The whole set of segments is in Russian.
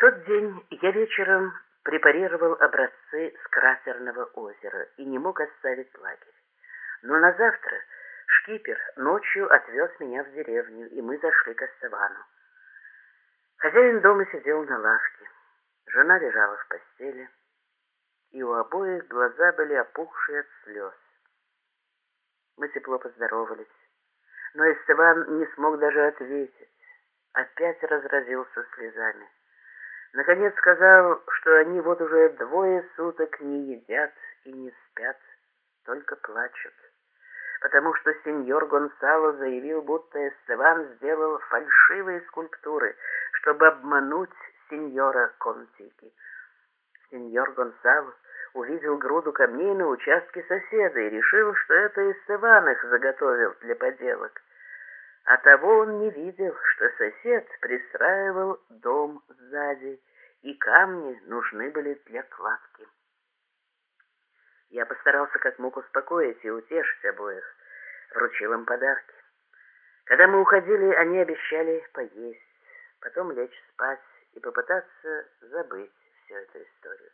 тот день я вечером препарировал образцы с кратерного озера и не мог оставить лагерь. Но на завтра шкипер ночью отвез меня в деревню, и мы зашли к Эстевану. Хозяин дома сидел на лавке, жена лежала в постели, и у обоих глаза были опухшие от слез. Мы тепло поздоровались, но Эстеван не смог даже ответить, опять разразился слезами. Наконец сказал, что они вот уже двое суток не едят и не спят, только плачут, потому что сеньор Гонсало заявил, будто Эстеван сделал фальшивые скульптуры, чтобы обмануть сеньора Контики. Сеньор Гонсало увидел груду камней на участке соседа и решил, что это Эстеван их заготовил для поделок. А того он не видел, что сосед пристраивал дом сзади, и камни нужны были для кладки. Я постарался как мог успокоить и утешить обоих, вручил им подарки. Когда мы уходили, они обещали поесть, потом лечь спать и попытаться забыть всю эту историю.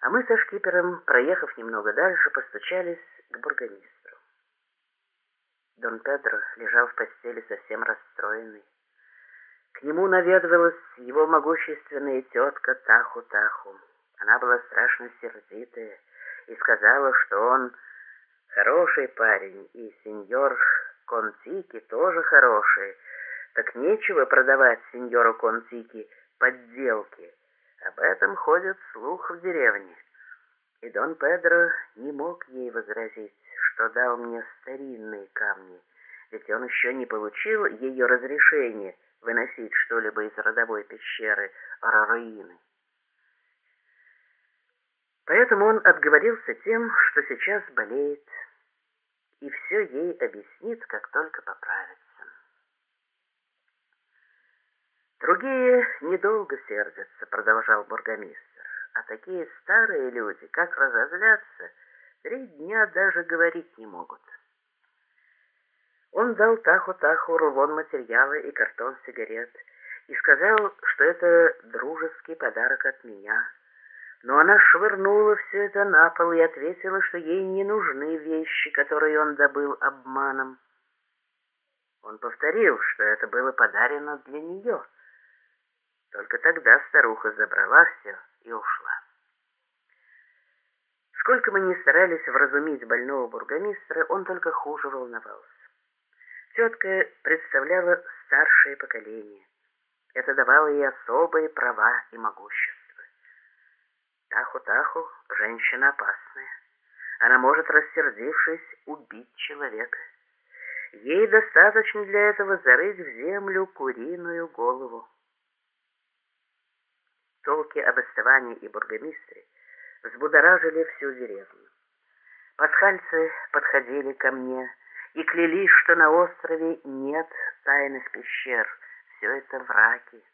А мы со шкипером, проехав немного дальше, постучались к бургомистру. Дон Педро лежал в постели совсем расстроенный. К нему наведывалась его могущественная тетка Таху-Таху. Она была страшно сердитая и сказала, что он хороший парень, и сеньор Контики тоже хороший. Так нечего продавать сеньору Контики подделки. Об этом ходит слух в деревне. И Дон Педро не мог ей возразить что дал мне старинные камни, ведь он еще не получил ее разрешения выносить что-либо из родовой пещеры Арараины. Поэтому он отговорился тем, что сейчас болеет, и все ей объяснит, как только поправится. «Другие недолго сердятся», — продолжал бургомистр, «а такие старые люди, как разозлятся, — Три дня даже говорить не могут. Он дал Таху-Таху рулон материала и картон сигарет и сказал, что это дружеский подарок от меня. Но она швырнула все это на пол и ответила, что ей не нужны вещи, которые он добыл обманом. Он повторил, что это было подарено для нее. Только тогда старуха забрала все и ушла. Сколько мы ни старались вразумить больного бургомистра, он только хуже волновался. Тетка представляла старшее поколение. Это давало ей особые права и могущество. Таху-таху — женщина опасная. Она может, рассердившись, убить человека. Ей достаточно для этого зарыть в землю куриную голову. Толки об оставании и бургомистре взбудоражили всю деревню. Пасхальцы подходили ко мне и клялись, что на острове нет тайных пещер, все это враки.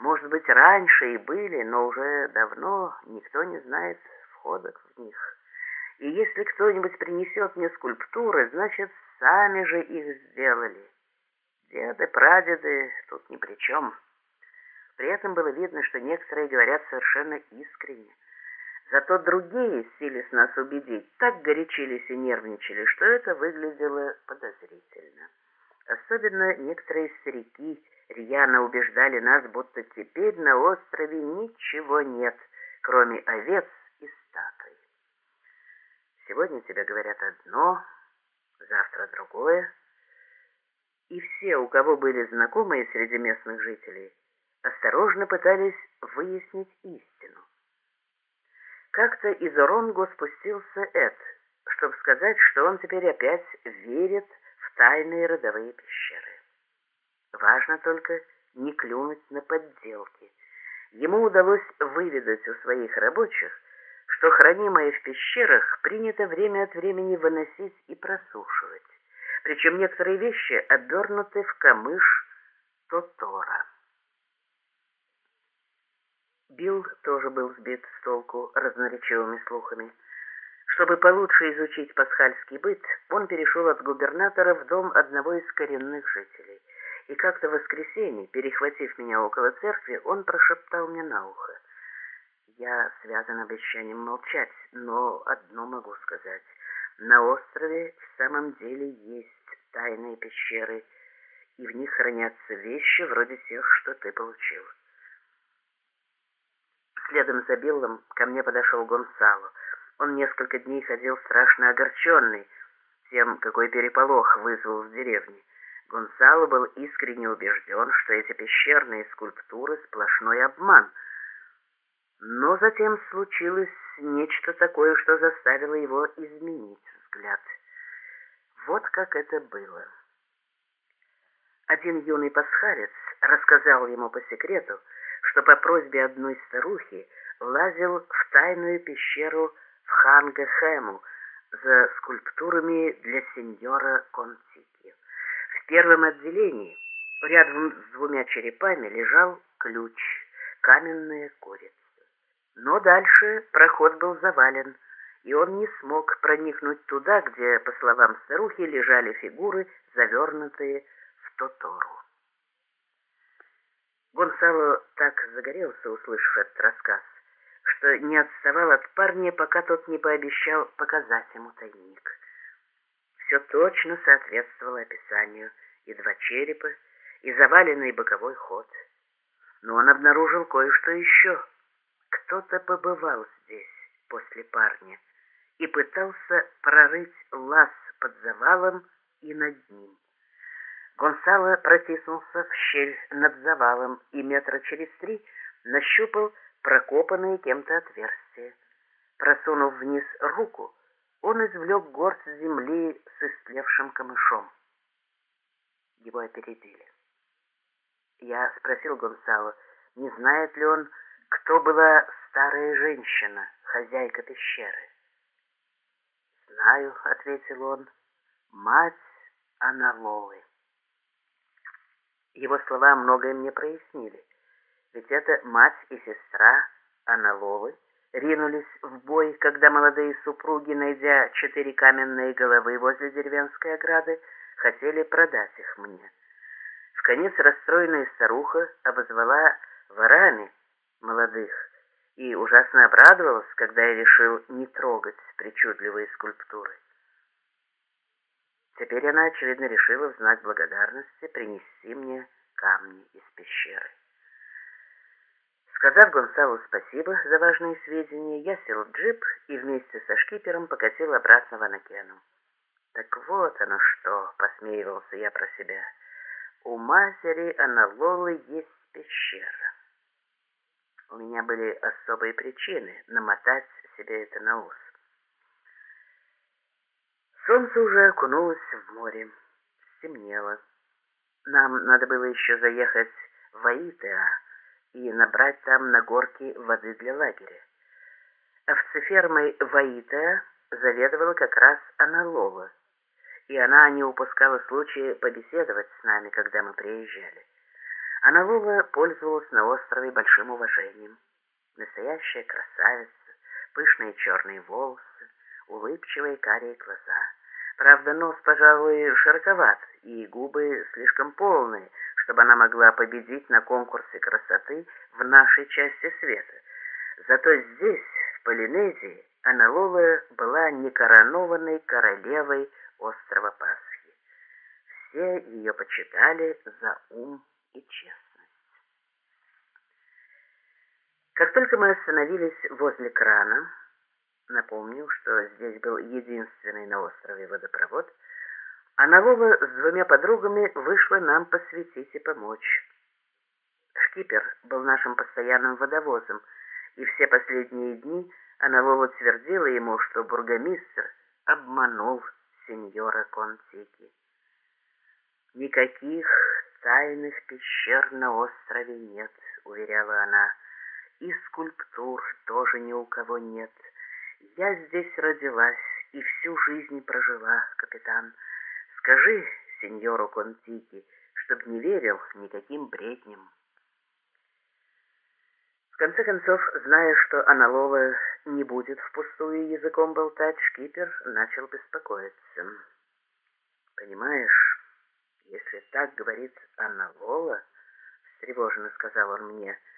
Может быть, раньше и были, но уже давно никто не знает входов в них. И если кто-нибудь принесет мне скульптуры, значит, сами же их сделали. Деды, прадеды тут ни при чем. При этом было видно, что некоторые говорят совершенно искренне. Зато другие сились нас убедить, так горячились и нервничали, что это выглядело подозрительно. Особенно некоторые старики рьяно убеждали нас, будто теперь на острове ничего нет, кроме овец и статуй. Сегодня тебе говорят одно, завтра другое. И все, у кого были знакомые среди местных жителей, осторожно пытались выяснить истину. Как-то из Оронго спустился Эд, чтобы сказать, что он теперь опять верит в тайные родовые пещеры. Важно только не клюнуть на подделки. Ему удалось выведать у своих рабочих, что хранимое в пещерах принято время от времени выносить и просушивать. Причем некоторые вещи обернуты в камыш тотора. Билл тоже был сбит с толку разноречивыми слухами. Чтобы получше изучить пасхальский быт, он перешел от губернатора в дом одного из коренных жителей и как-то в воскресенье, перехватив меня около церкви, он прошептал мне на ухо. Я связан обещанием молчать, но одно могу сказать. На острове в самом деле есть тайные пещеры, и в них хранятся вещи вроде тех, что ты получил. Следом за Биллом ко мне подошел Гонсало. Он несколько дней ходил страшно огорченный тем, какой переполох вызвал в деревне. Гонсало был искренне убежден, что эти пещерные скульптуры — сплошной обман. Но затем случилось нечто такое, что заставило его изменить взгляд. Вот как это было. Один юный пасхалец рассказал ему по секрету, что по просьбе одной старухи лазил в тайную пещеру в Хангехему за скульптурами для сеньора Контики. В первом отделении рядом с двумя черепами лежал ключ, каменная курица. Но дальше проход был завален, и он не смог проникнуть туда, где, по словам старухи, лежали фигуры, завернутые в тотору. Гонсало так загорелся, услышав этот рассказ, что не отставал от парня, пока тот не пообещал показать ему тайник. Все точно соответствовало описанию, и два черепа, и заваленный боковой ход. Но он обнаружил кое-что еще. Кто-то побывал здесь после парня и пытался прорыть лаз под завалом и над ним. Гонсало протиснулся в щель над завалом и метра через три нащупал прокопанное кем-то отверстие. Просунув вниз руку, он извлек горсть земли с истлевшим камышом. Его опередили. Я спросил Гонсало, не знает ли он, кто была старая женщина, хозяйка пещеры. «Знаю», — ответил он, — «мать Аналолы». Его слова многое мне прояснили, ведь это мать и сестра Аналолы ринулись в бой, когда молодые супруги, найдя четыре каменные головы возле деревенской ограды, хотели продать их мне. В конец расстроенная старуха обозвала ворами молодых и ужасно обрадовалась, когда я решил не трогать причудливые скульптуры. Теперь она, очевидно, решила в знак благодарности принести мне камни из пещеры. Сказав Гонсалу спасибо за важные сведения, я сел в джип и вместе со шкипером покатил обратно в Анакену. Так вот оно что, посмеивался я про себя. У матери Аналолы есть пещера. У меня были особые причины намотать себе это на ус. Солнце уже окунулось в море. Стемнело. Нам надо было еще заехать в Аитеа и набрать там на горке воды для лагеря. Овцефермой Ваитеа заведовала как раз Аналова, и она не упускала случая побеседовать с нами, когда мы приезжали. Аналова пользовалась на острове большим уважением. Настоящая красавица, пышные черные волосы, улыбчивые карие глаза. Правда, нос, пожалуй, широковат, и губы слишком полные, чтобы она могла победить на конкурсе красоты в нашей части света. Зато здесь, в Полинезии, Аналола была некоронованной королевой острова Пасхи. Все ее почитали за ум и честность. Как только мы остановились возле крана, напомнил, что здесь был единственный на острове водопровод, она Вова с двумя подругами вышла нам посветить и помочь. Шкипер был нашим постоянным водовозом, и все последние дни она Вова твердила ему, что бургомистр обманул сеньора Контики. Никаких тайных пещер на острове нет, уверяла она, и скульптур тоже ни у кого нет. Я здесь родилась и всю жизнь прожила, капитан. Скажи сеньору Контики, чтоб не верил никаким бредням. В конце концов, зная, что Аналова не будет впустую языком болтать, шкипер начал беспокоиться. «Понимаешь, Если так говорит Анна Лола, встревоженно сказал он мне, —